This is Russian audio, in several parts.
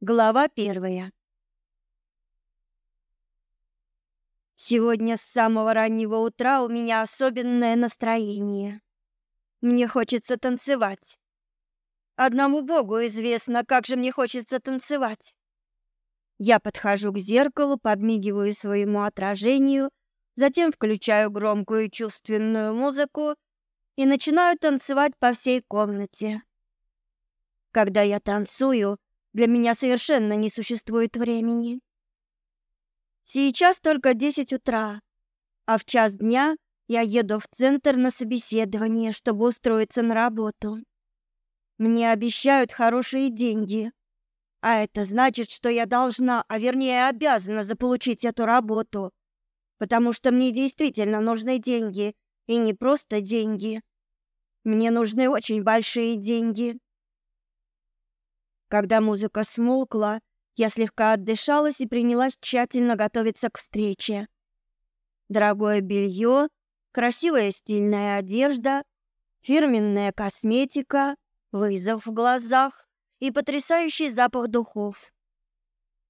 Глава первая. Сегодня с самого раннего утра у меня особенное настроение. Мне хочется танцевать. Одному Богу известно, как же мне хочется танцевать. Я подхожу к зеркалу, подмигиваю своему отражению, затем включаю громкую чувственную музыку и начинаю танцевать по всей комнате. Когда я танцую, для меня совершенно не существует времени. Сейчас только 10 утра, а в час дня я еду в центр на собеседование, чтобы устроиться на работу. Мне обещают хорошие деньги, а это значит, что я должна, а вернее обязана заполучить эту работу, потому что мне действительно нужны деньги, и не просто деньги. Мне нужны очень большие деньги. Когда музыка смолкла, я слегка отдышалась и принялась тщательно готовиться к встрече. Дорогое белье, красивая стильная одежда, фирменная косметика, вызов в глазах и потрясающий запах духов.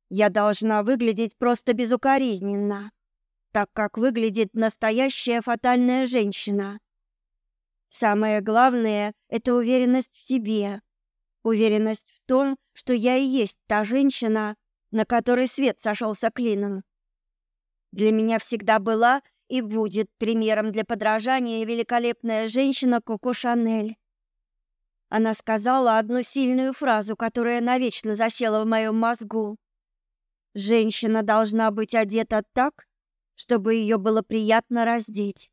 Я должна выглядеть просто безукоризненно, так как выглядит настоящая фатальная женщина. Самое главное – это уверенность в себе, Уверенность в том, что я и есть та женщина, на которой свет сошелся клином. Для меня всегда была и будет примером для подражания великолепная женщина Коко Шанель. Она сказала одну сильную фразу, которая навечно засела в моем мозгу. Женщина должна быть одета так, чтобы ее было приятно раздеть.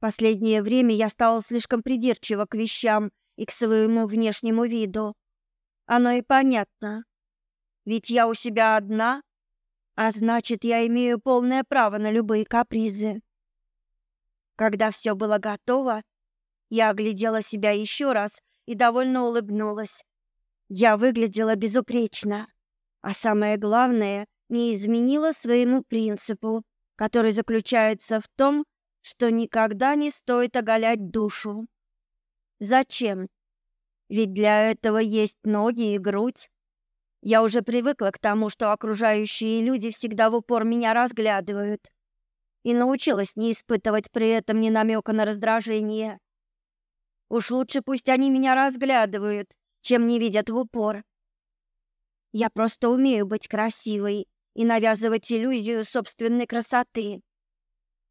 Последнее время я стала слишком придирчива к вещам и к своему внешнему виду. Оно и понятно. Ведь я у себя одна, а значит, я имею полное право на любые капризы. Когда все было готово, я оглядела себя еще раз и довольно улыбнулась. Я выглядела безупречно, а самое главное, не изменила своему принципу, который заключается в том, что никогда не стоит оголять душу. Зачем? Ведь для этого есть ноги и грудь. Я уже привыкла к тому, что окружающие люди всегда в упор меня разглядывают. И научилась не испытывать при этом ни намека на раздражение. Уж лучше пусть они меня разглядывают, чем не видят в упор. Я просто умею быть красивой и навязывать иллюзию собственной красоты.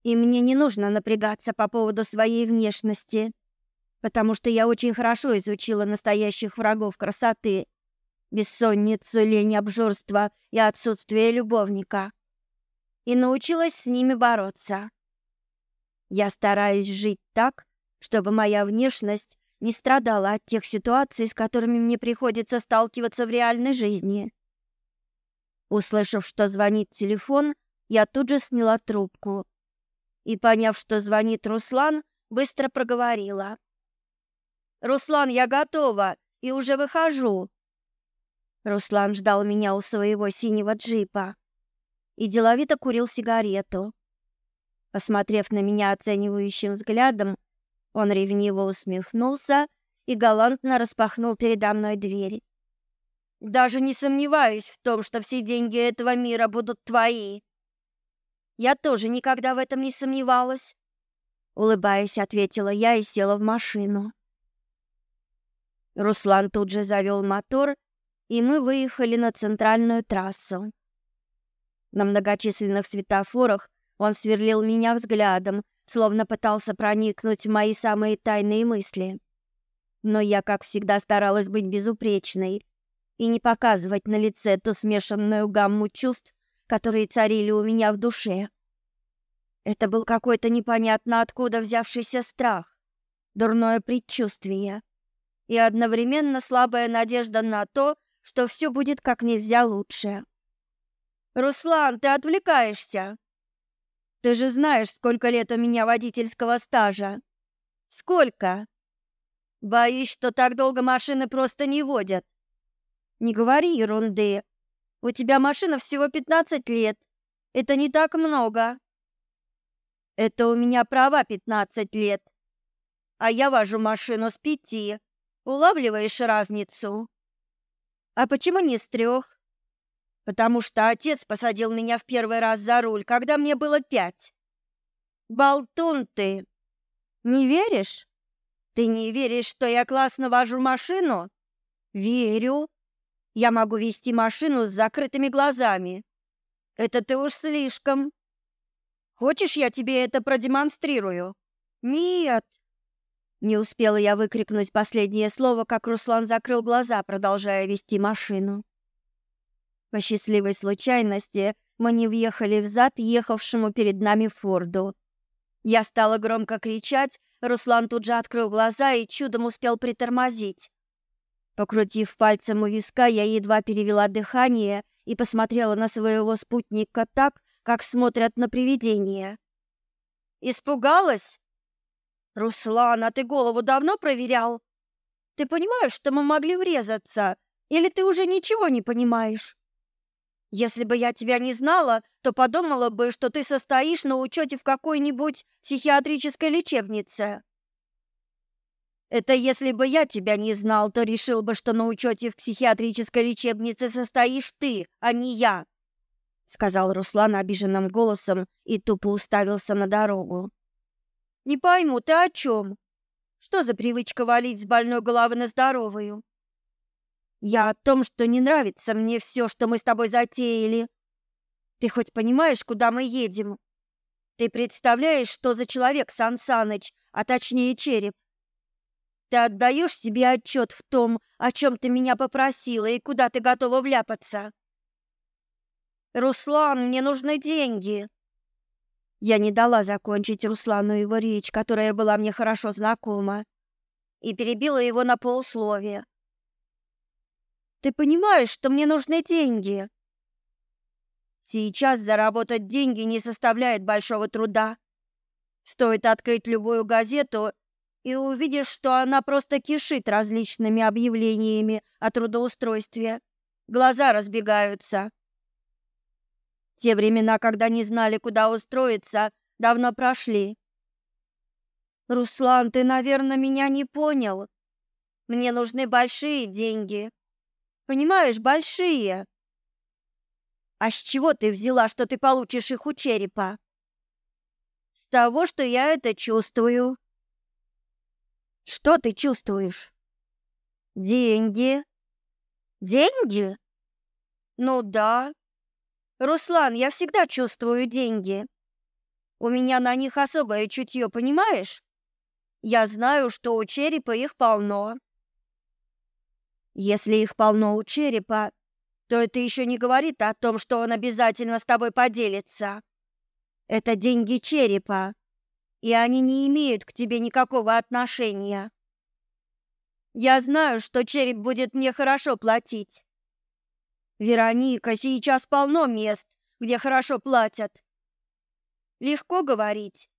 И мне не нужно напрягаться по поводу своей внешности потому что я очень хорошо изучила настоящих врагов красоты. Бессонницу, лень, обжорство и отсутствие любовника. И научилась с ними бороться. Я стараюсь жить так, чтобы моя внешность не страдала от тех ситуаций, с которыми мне приходится сталкиваться в реальной жизни. Услышав, что звонит телефон, я тут же сняла трубку. И поняв, что звонит Руслан, быстро проговорила: Руслан, я готова и уже выхожу. Руслан ждал меня у своего синего джипа и деловито курил сигарету. Посмотрев на меня оценивающим взглядом, он ревниво усмехнулся и галантно распахнул передо мной дверь. Даже не сомневаюсь в том, что все деньги этого мира будут твои. Я тоже никогда в этом не сомневалась, улыбаясь, ответила я и села в машину. Руслан тут же завел мотор, и мы выехали на центральную трассу. На многочисленных светофорах он сверлил меня взглядом, словно пытался проникнуть в мои самые тайные мысли. Но я, как всегда, старалась быть безупречной и не показывать на лице ту смешанную гамму чувств, которые царили у меня в душе. Это был какой-то непонятно откуда взявшийся страх, дурное предчувствие — и одновременно слабая надежда на то, что все будет как нельзя лучше. «Руслан, ты отвлекаешься!» «Ты же знаешь, сколько лет у меня водительского стажа!» «Сколько?» «Боюсь, что так долго машины просто не водят!» «Не говори ерунды! У тебя машина всего 15 лет! Это не так много!» «Это у меня права 15 лет!» «А я вожу машину с пяти!» улавливаешь разницу. А почему не с трех? Потому что отец посадил меня в первый раз за руль, когда мне было пять. Болтун ты. Не веришь? Ты не веришь, что я классно вожу машину? Верю. Я могу вести машину с закрытыми глазами. Это ты уж слишком. Хочешь, я тебе это продемонстрирую? Нет, не успела я выкрикнуть последнее слово, как Руслан закрыл глаза, продолжая вести машину. По счастливой случайности мы не въехали в зад ехавшему перед нами Форду. Я стала громко кричать, Руслан тут же открыл глаза и чудом успел притормозить. Покрутив пальцем у виска, я едва перевела дыхание и посмотрела на своего спутника так, как смотрят на привидение. «Испугалась?» «Руслан, а ты голову давно проверял? Ты понимаешь, что мы могли врезаться? Или ты уже ничего не понимаешь?» «Если бы я тебя не знала, то подумала бы, что ты состоишь на учете в какой-нибудь психиатрической лечебнице». «Это если бы я тебя не знал, то решил бы, что на учете в психиатрической лечебнице состоишь ты, а не я», — сказал Руслан обиженным голосом и тупо уставился на дорогу. Не пойму, ты о чем? Что за привычка валить с больной головы на здоровую? Я о том, что не нравится мне все, что мы с тобой затеяли. Ты хоть понимаешь, куда мы едем? Ты представляешь, что за человек Сан Саныч, а точнее череп? Ты отдаешь себе отчет в том, о чем ты меня попросила и куда ты готова вляпаться? Руслан, мне нужны деньги. Я не дала закончить Руслану его речь, которая была мне хорошо знакома, и перебила его на полусловие. Ты понимаешь, что мне нужны деньги? Сейчас заработать деньги не составляет большого труда. Стоит открыть любую газету и увидишь, что она просто кишит различными объявлениями о трудоустройстве. Глаза разбегаются. Те времена, когда не знали, куда устроиться, давно прошли. Руслан, ты, наверное, меня не понял. Мне нужны большие деньги. Понимаешь, большие. А с чего ты взяла, что ты получишь их у черепа? С того, что я это чувствую. Что ты чувствуешь? Деньги. Деньги? Ну да, «Руслан, я всегда чувствую деньги. У меня на них особое чутье, понимаешь? Я знаю, что у черепа их полно». «Если их полно у черепа, то это еще не говорит о том, что он обязательно с тобой поделится. Это деньги черепа, и они не имеют к тебе никакого отношения. Я знаю, что череп будет мне хорошо платить. Вероника, сейчас полно мест, где хорошо платят. Легко говорить.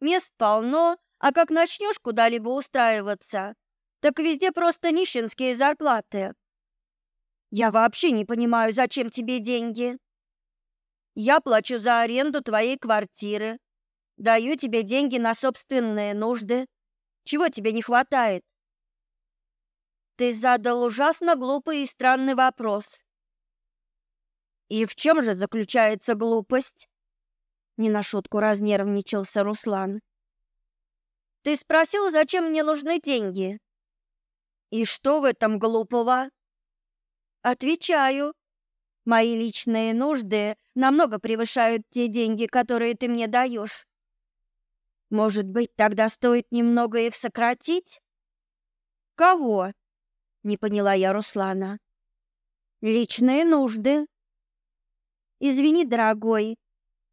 Мест полно, а как начнешь куда-либо устраиваться, так везде просто нищенские зарплаты. Я вообще не понимаю, зачем тебе деньги. Я плачу за аренду твоей квартиры. Даю тебе деньги на собственные нужды. Чего тебе не хватает? Ты задал ужасно глупый и странный вопрос. И в чем же заключается глупость? Не на шутку разнервничался Руслан. Ты спросил, зачем мне нужны деньги? И что в этом глупого? Отвечаю. Мои личные нужды намного превышают те деньги, которые ты мне даешь. Может быть, тогда стоит немного их сократить? Кого? Не поняла я Руслана. Личные нужды. Извини, дорогой,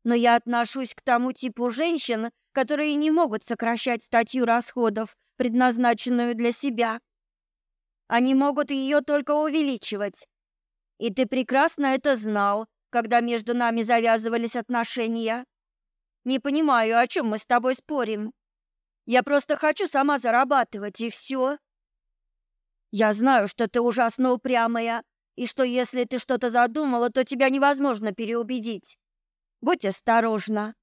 но я отношусь к тому типу женщин, которые не могут сокращать статью расходов, предназначенную для себя. Они могут ее только увеличивать. И ты прекрасно это знал, когда между нами завязывались отношения. Не понимаю, о чем мы с тобой спорим. Я просто хочу сама зарабатывать, и все. Я знаю, что ты ужасно упрямая, и что, если ты что-то задумала, то тебя невозможно переубедить. Будь осторожна.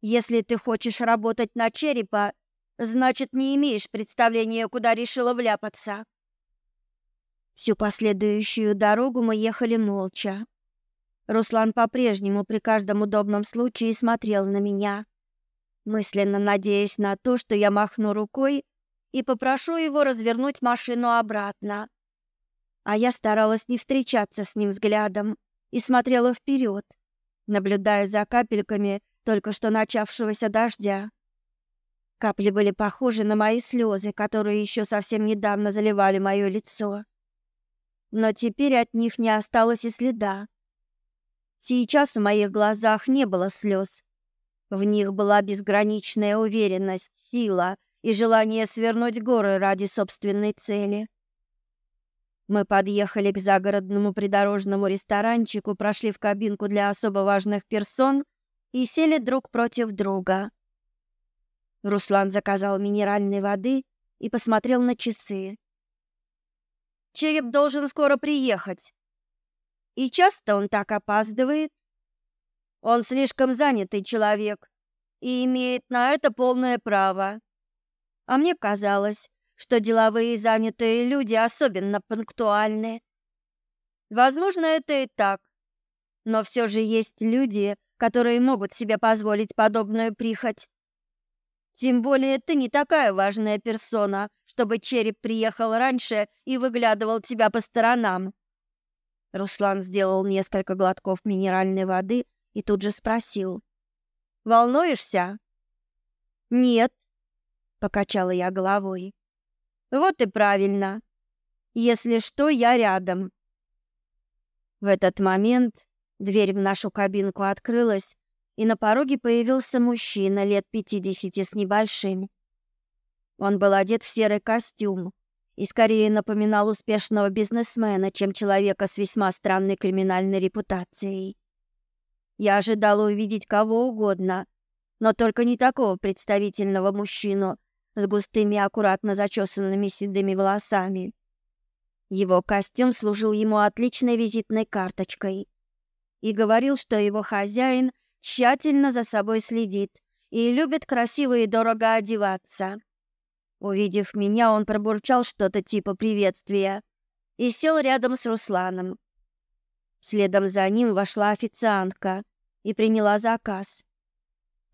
Если ты хочешь работать на черепа, значит, не имеешь представления, куда решила вляпаться. Всю последующую дорогу мы ехали молча. Руслан по-прежнему при каждом удобном случае смотрел на меня, мысленно надеясь на то, что я махну рукой и попрошу его развернуть машину обратно а я старалась не встречаться с ним взглядом и смотрела вперед, наблюдая за капельками только что начавшегося дождя. Капли были похожи на мои слезы, которые еще совсем недавно заливали мое лицо. Но теперь от них не осталось и следа. Сейчас в моих глазах не было слез. В них была безграничная уверенность, сила и желание свернуть горы ради собственной цели. Мы подъехали к загородному придорожному ресторанчику, прошли в кабинку для особо важных персон и сели друг против друга. Руслан заказал минеральной воды и посмотрел на часы. Череп должен скоро приехать. И часто он так опаздывает. Он слишком занятый человек и имеет на это полное право. А мне казалось, что деловые и занятые люди особенно пунктуальны. Возможно, это и так. Но все же есть люди, которые могут себе позволить подобную прихоть. Тем более ты не такая важная персона, чтобы череп приехал раньше и выглядывал тебя по сторонам. Руслан сделал несколько глотков минеральной воды и тут же спросил. «Волнуешься?» «Нет», — покачала я головой. Вот и правильно. Если что, я рядом. В этот момент дверь в нашу кабинку открылась, и на пороге появился мужчина лет 50 с небольшим. Он был одет в серый костюм и скорее напоминал успешного бизнесмена, чем человека с весьма странной криминальной репутацией. Я ожидала увидеть кого угодно, но только не такого представительного мужчину — с густыми аккуратно зачесанными седыми волосами. Его костюм служил ему отличной визитной карточкой и говорил, что его хозяин тщательно за собой следит и любит красиво и дорого одеваться. Увидев меня, он пробурчал что-то типа приветствия и сел рядом с Русланом. Следом за ним вошла официантка и приняла заказ.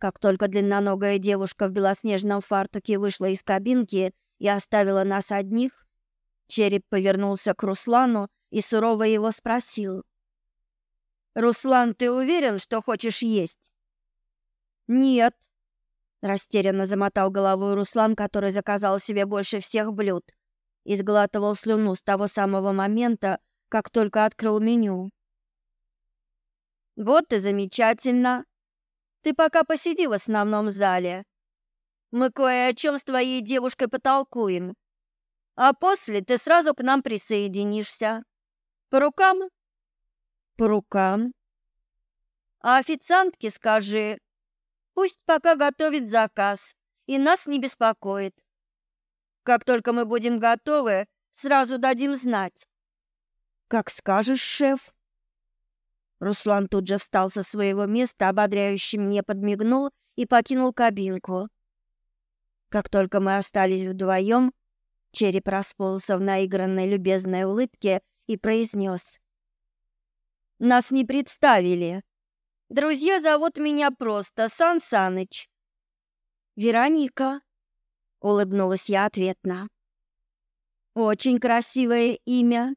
Как только длинноногая девушка в белоснежном фартуке вышла из кабинки и оставила нас одних, череп повернулся к Руслану и сурово его спросил. «Руслан, ты уверен, что хочешь есть?» «Нет», — растерянно замотал головой Руслан, который заказал себе больше всех блюд, и сглатывал слюну с того самого момента, как только открыл меню. «Вот и замечательно», ты пока посиди в основном зале. Мы кое о чем с твоей девушкой потолкуем. А после ты сразу к нам присоединишься. По рукам? По рукам. А официантке скажи, пусть пока готовит заказ и нас не беспокоит. Как только мы будем готовы, сразу дадим знать. Как скажешь, шеф. Руслан тут же встал со своего места, ободряюще мне подмигнул и покинул кабинку. Как только мы остались вдвоем, череп расползся в наигранной любезной улыбке и произнес. «Нас не представили. Друзья зовут меня просто Сан Саныч». «Вероника», — улыбнулась я ответно. «Очень красивое имя.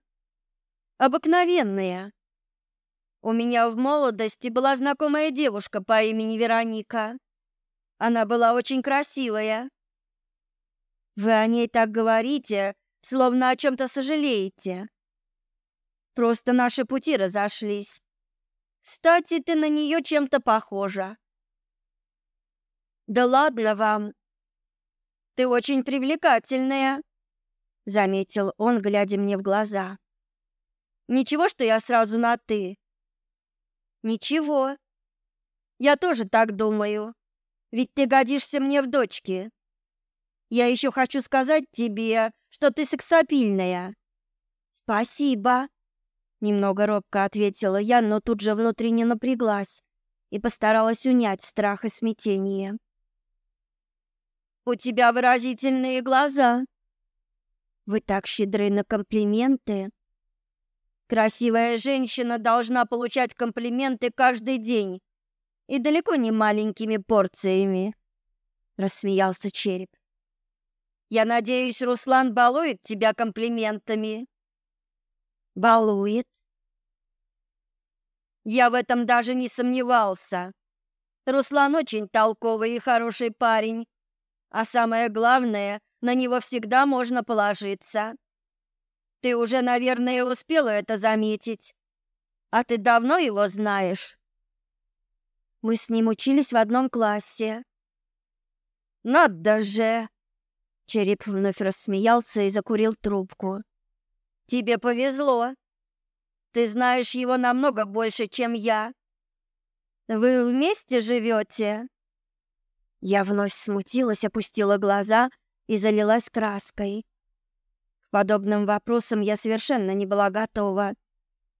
Обыкновенное». У меня в молодости была знакомая девушка по имени Вероника. Она была очень красивая. Вы о ней так говорите, словно о чем-то сожалеете. Просто наши пути разошлись. Кстати, ты на нее чем-то похожа. Да ладно вам. Ты очень привлекательная, заметил он, глядя мне в глаза. Ничего, что я сразу на ты. Ничего. Я тоже так думаю. Ведь ты годишься мне в дочке. Я еще хочу сказать тебе, что ты сексапильная. Спасибо. Немного робко ответила я, но тут же внутренне напряглась и постаралась унять страх и смятение. У тебя выразительные глаза. Вы так щедры на комплименты. Красивая женщина должна получать комплименты каждый день и далеко не маленькими порциями, рассмеялся череп. Я надеюсь, Руслан балует тебя комплиментами. Балует? Я в этом даже не сомневался. Руслан очень толковый и хороший парень, а самое главное, на него всегда можно положиться. Ты уже, наверное, успела это заметить. А ты давно его знаешь? Мы с ним учились в одном классе. Надо же. Череп вновь рассмеялся и закурил трубку. Тебе повезло. Ты знаешь его намного больше, чем я. Вы вместе живете?» Я вновь смутилась, опустила глаза и залилась краской подобным вопросам я совершенно не была готова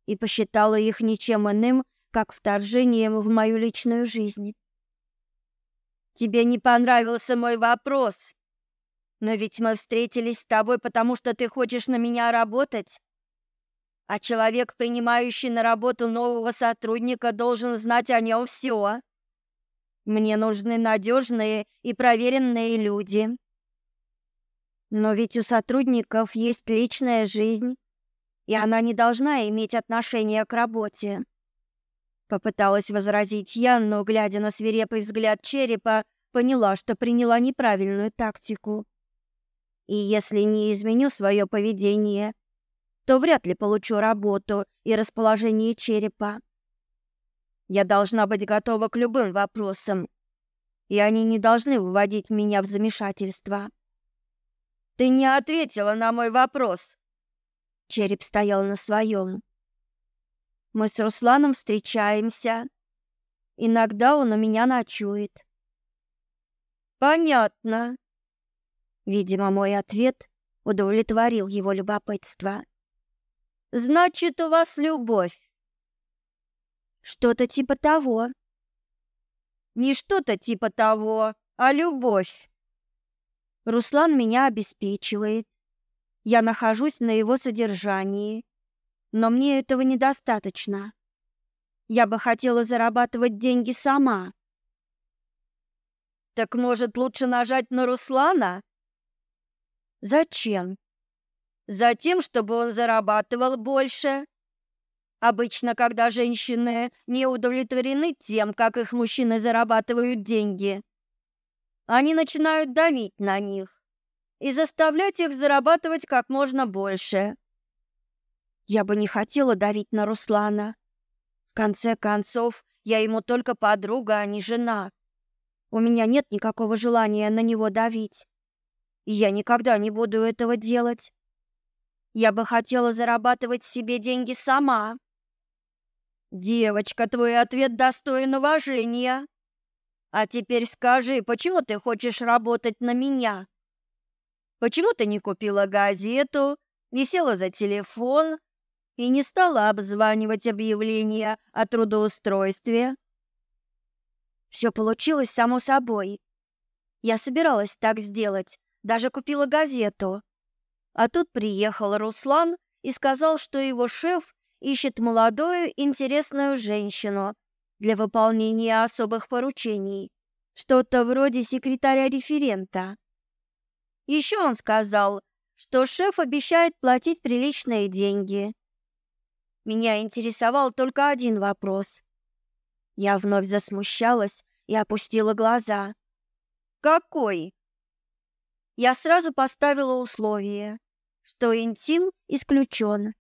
и посчитала их ничем иным, как вторжением в мою личную жизнь. Тебе не понравился мой вопрос. Но ведь мы встретились с тобой, потому что ты хочешь на меня работать. А человек, принимающий на работу нового сотрудника, должен знать о нем все. Мне нужны надежные и проверенные люди. Но ведь у сотрудников есть личная жизнь, и она не должна иметь отношения к работе. Попыталась возразить я, но, глядя на свирепый взгляд черепа, поняла, что приняла неправильную тактику. И если не изменю свое поведение, то вряд ли получу работу и расположение черепа. Я должна быть готова к любым вопросам, и они не должны вводить меня в замешательство. Ты не ответила на мой вопрос. Череп стоял на своем. Мы с Русланом встречаемся. Иногда он у меня ночует. Понятно. Видимо, мой ответ удовлетворил его любопытство. Значит, у вас любовь. Что-то типа того. Не что-то типа того, а любовь. Руслан меня обеспечивает. Я нахожусь на его содержании, но мне этого недостаточно. Я бы хотела зарабатывать деньги сама. Так может, лучше нажать на Руслана? Зачем? Затем, чтобы он зарабатывал больше. Обычно, когда женщины не удовлетворены тем, как их мужчины зарабатывают деньги, они начинают давить на них и заставлять их зарабатывать как можно больше. Я бы не хотела давить на Руслана. В конце концов, я ему только подруга, а не жена. У меня нет никакого желания на него давить. И я никогда не буду этого делать. Я бы хотела зарабатывать себе деньги сама. Девочка, твой ответ достоин уважения. А теперь скажи, почему ты хочешь работать на меня? Почему ты не купила газету, не села за телефон и не стала обзванивать объявления о трудоустройстве? Все получилось само собой. Я собиралась так сделать, даже купила газету. А тут приехал Руслан и сказал, что его шеф ищет молодую интересную женщину – для выполнения особых поручений, что-то вроде секретаря референта. Еще он сказал, что шеф обещает платить приличные деньги. Меня интересовал только один вопрос. Я вновь засмущалась и опустила глаза. Какой? Я сразу поставила условие, что интим исключен.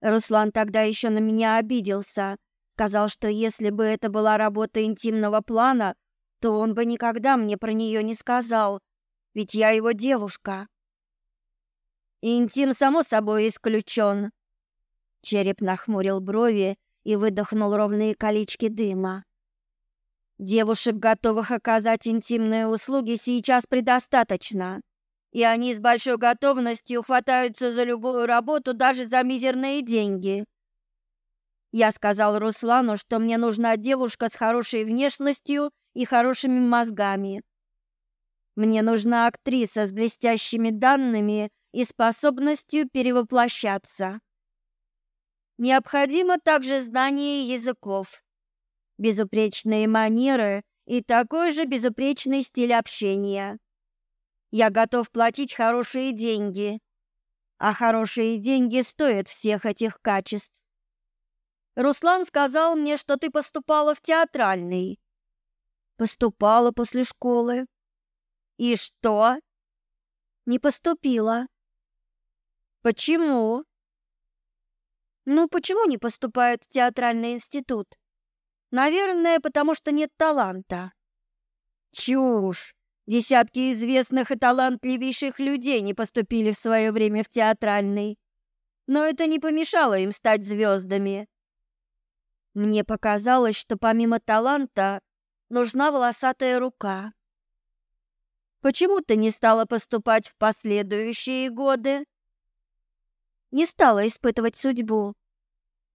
Руслан тогда еще на меня обиделся, Сказал, что если бы это была работа интимного плана, то он бы никогда мне про нее не сказал, ведь я его девушка. Интим само собой исключен. Череп нахмурил брови и выдохнул ровные колечки дыма. Девушек, готовых оказать интимные услуги, сейчас предостаточно, и они с большой готовностью хватаются за любую работу даже за мизерные деньги. Я сказал Руслану, что мне нужна девушка с хорошей внешностью и хорошими мозгами. Мне нужна актриса с блестящими данными и способностью перевоплощаться. Необходимо также знание языков, безупречные манеры и такой же безупречный стиль общения. Я готов платить хорошие деньги, а хорошие деньги стоят всех этих качеств. Руслан сказал мне, что ты поступала в театральный. Поступала после школы. И что? Не поступила. Почему? Ну, почему не поступают в театральный институт? Наверное, потому что нет таланта. Чушь. Десятки известных и талантливейших людей не поступили в свое время в театральный. Но это не помешало им стать звездами. Мне показалось, что помимо таланта нужна волосатая рука. Почему ты не стала поступать в последующие годы? Не стала испытывать судьбу.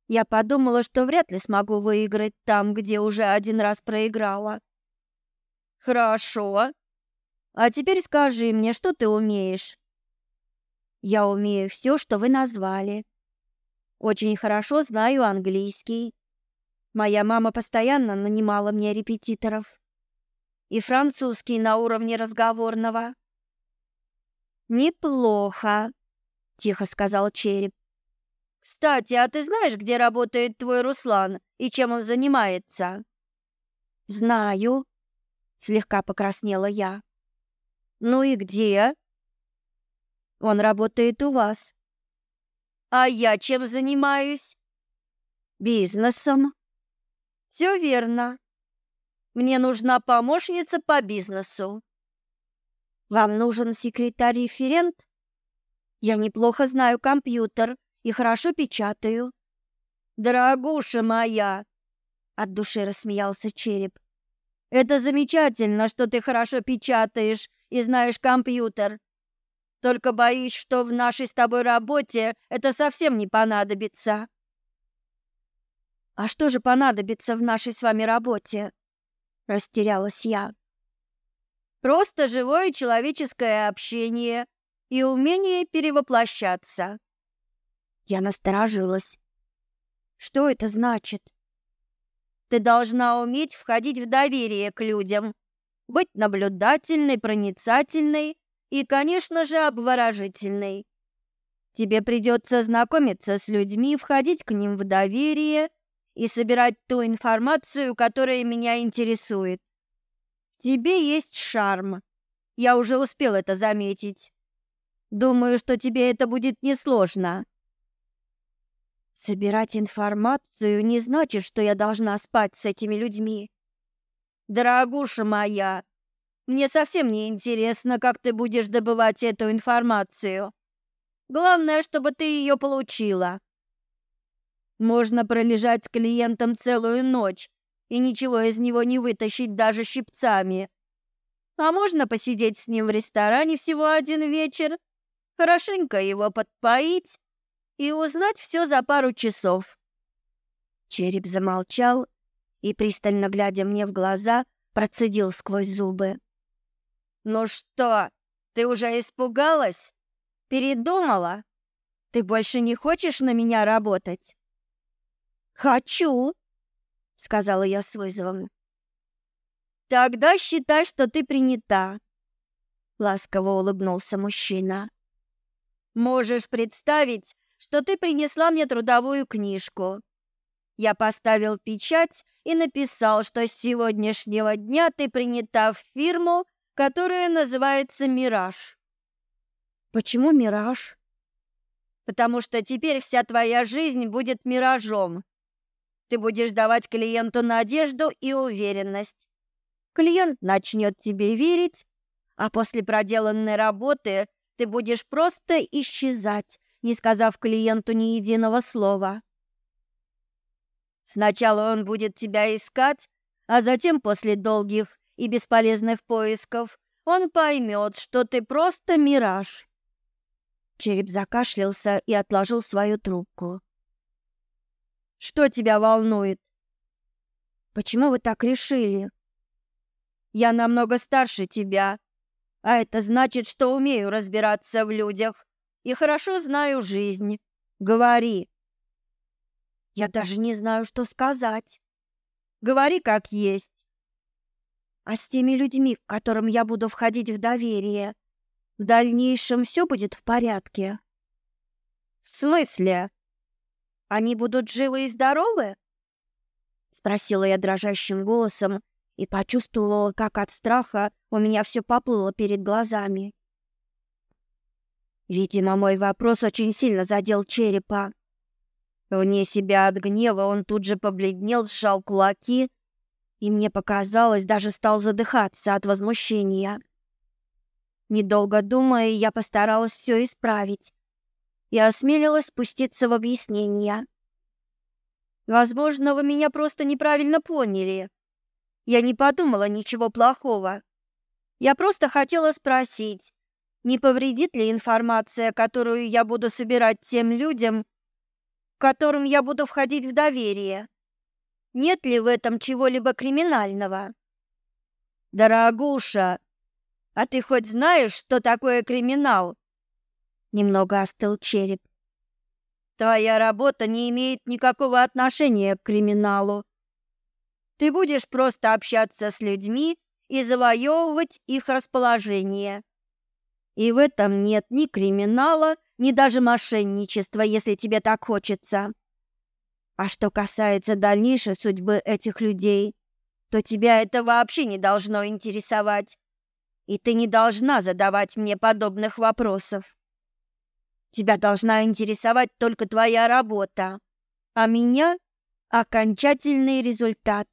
Я подумала, что вряд ли смогу выиграть там, где уже один раз проиграла. Хорошо. А теперь скажи мне, что ты умеешь? Я умею все, что вы назвали. Очень хорошо знаю английский. Моя мама постоянно нанимала мне репетиторов. И французский на уровне разговорного. Неплохо, тихо сказал череп. Кстати, а ты знаешь, где работает твой Руслан и чем он занимается? Знаю, слегка покраснела я. Ну и где? Он работает у вас. А я чем занимаюсь? Бизнесом, все верно. Мне нужна помощница по бизнесу. Вам нужен секретарь-референт? Я неплохо знаю компьютер и хорошо печатаю. Дорогуша моя, от души рассмеялся череп. Это замечательно, что ты хорошо печатаешь и знаешь компьютер. Только боюсь, что в нашей с тобой работе это совсем не понадобится. «А что же понадобится в нашей с вами работе?» – растерялась я. «Просто живое человеческое общение и умение перевоплощаться». Я насторожилась. «Что это значит?» «Ты должна уметь входить в доверие к людям, быть наблюдательной, проницательной и, конечно же, обворожительной. Тебе придется знакомиться с людьми, входить к ним в доверие – и собирать ту информацию, которая меня интересует. Тебе есть шарм. Я уже успел это заметить. Думаю, что тебе это будет несложно. Собирать информацию не значит, что я должна спать с этими людьми. Дорогуша моя, мне совсем не интересно, как ты будешь добывать эту информацию. Главное, чтобы ты ее получила. Можно пролежать с клиентом целую ночь и ничего из него не вытащить даже щипцами. А можно посидеть с ним в ресторане всего один вечер, хорошенько его подпоить и узнать все за пару часов. Череп замолчал и, пристально глядя мне в глаза, процедил сквозь зубы. «Ну что, ты уже испугалась? Передумала? Ты больше не хочешь на меня работать?» «Хочу!» — сказала я с вызовом. «Тогда считай, что ты принята!» — ласково улыбнулся мужчина. «Можешь представить, что ты принесла мне трудовую книжку. Я поставил печать и написал, что с сегодняшнего дня ты принята в фирму, которая называется «Мираж». Почему «Мираж»? Потому что теперь вся твоя жизнь будет миражом, ты будешь давать клиенту надежду и уверенность. Клиент начнет тебе верить, а после проделанной работы ты будешь просто исчезать, не сказав клиенту ни единого слова. Сначала он будет тебя искать, а затем после долгих и бесполезных поисков он поймет, что ты просто мираж. Череп закашлялся и отложил свою трубку. Что тебя волнует? Почему вы так решили? Я намного старше тебя, а это значит, что умею разбираться в людях и хорошо знаю жизнь. Говори. Я даже не знаю, что сказать. Говори как есть. А с теми людьми, к которым я буду входить в доверие, в дальнейшем все будет в порядке. В смысле? Они будут живы и здоровы? Спросила я дрожащим голосом и почувствовала, как от страха у меня все поплыло перед глазами. Видимо, мой вопрос очень сильно задел черепа. Вне себя от гнева он тут же побледнел, сжал кулаки, и мне показалось, даже стал задыхаться от возмущения. Недолго думая, я постаралась все исправить. Я осмелилась спуститься в объяснение. Возможно, вы меня просто неправильно поняли. Я не подумала ничего плохого. Я просто хотела спросить, не повредит ли информация, которую я буду собирать тем людям, которым я буду входить в доверие? Нет ли в этом чего-либо криминального? Дорогуша, а ты хоть знаешь, что такое криминал? немного остыл череп. Твоя работа не имеет никакого отношения к криминалу. Ты будешь просто общаться с людьми и завоевывать их расположение. И в этом нет ни криминала, ни даже мошенничества, если тебе так хочется. А что касается дальнейшей судьбы этих людей, то тебя это вообще не должно интересовать. И ты не должна задавать мне подобных вопросов тебя должна интересовать только твоя работа, а меня — окончательный результат.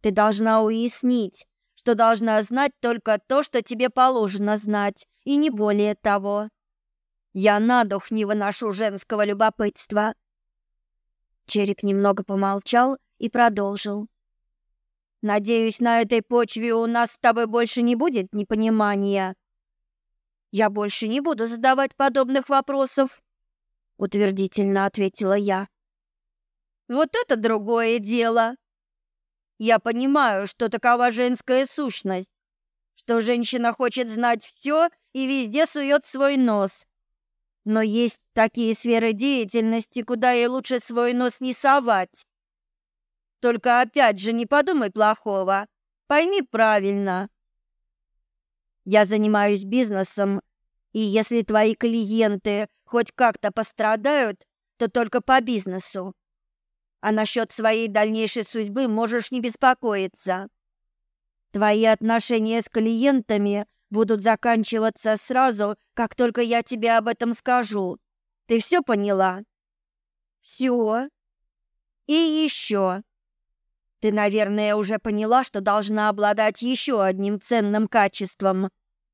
Ты должна уяснить, что должна знать только то, что тебе положено знать, и не более того. Я на дух не выношу женского любопытства. Череп немного помолчал и продолжил. Надеюсь, на этой почве у нас с тобой больше не будет непонимания я больше не буду задавать подобных вопросов, утвердительно ответила я. Вот это другое дело. Я понимаю, что такова женская сущность, что женщина хочет знать все и везде сует свой нос. Но есть такие сферы деятельности, куда ей лучше свой нос не совать. Только опять же не подумай плохого. Пойми правильно. Я занимаюсь бизнесом, и если твои клиенты хоть как-то пострадают, то только по бизнесу. А насчет своей дальнейшей судьбы можешь не беспокоиться. Твои отношения с клиентами будут заканчиваться сразу, как только я тебе об этом скажу. Ты все поняла? Все. И еще. Ты, наверное, уже поняла, что должна обладать еще одним ценным качеством,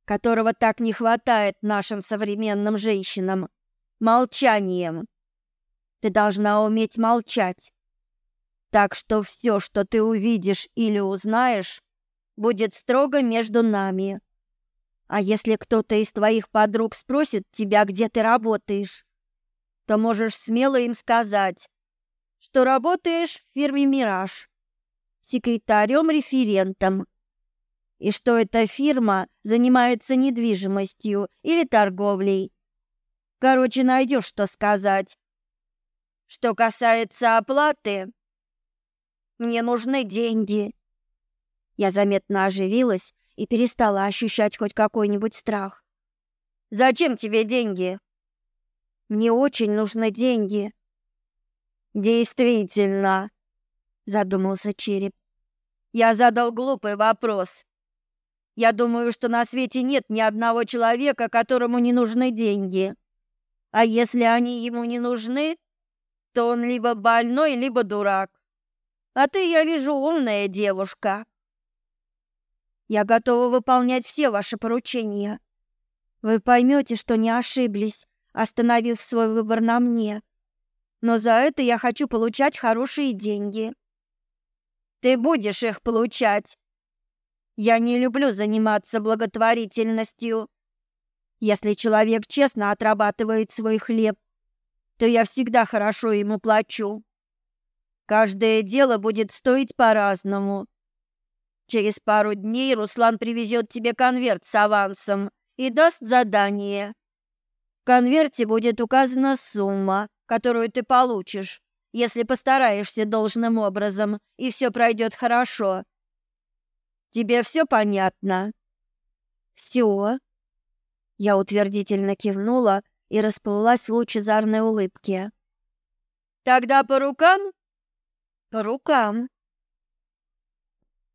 которого так не хватает нашим современным женщинам — молчанием. Ты должна уметь молчать. Так что все, что ты увидишь или узнаешь, будет строго между нами. А если кто-то из твоих подруг спросит тебя, где ты работаешь, то можешь смело им сказать, что работаешь в фирме «Мираж» секретарем референтом и что эта фирма занимается недвижимостью или торговлей. Короче, найдешь, что сказать. Что касается оплаты, мне нужны деньги. Я заметно оживилась и перестала ощущать хоть какой-нибудь страх. Зачем тебе деньги? Мне очень нужны деньги. Действительно, задумался череп. Я задал глупый вопрос. Я думаю, что на свете нет ни одного человека, которому не нужны деньги. А если они ему не нужны, то он либо больной, либо дурак. А ты, я вижу, умная девушка. Я готова выполнять все ваши поручения. Вы поймете, что не ошиблись, остановив свой выбор на мне. Но за это я хочу получать хорошие деньги. Ты будешь их получать. Я не люблю заниматься благотворительностью. Если человек честно отрабатывает свой хлеб, то я всегда хорошо ему плачу. Каждое дело будет стоить по-разному. Через пару дней Руслан привезет тебе конверт с авансом и даст задание. В конверте будет указана сумма, которую ты получишь если постараешься должным образом, и все пройдет хорошо. Тебе все понятно? Все. Я утвердительно кивнула и расплылась в лучезарной улыбке. Тогда по рукам? По рукам.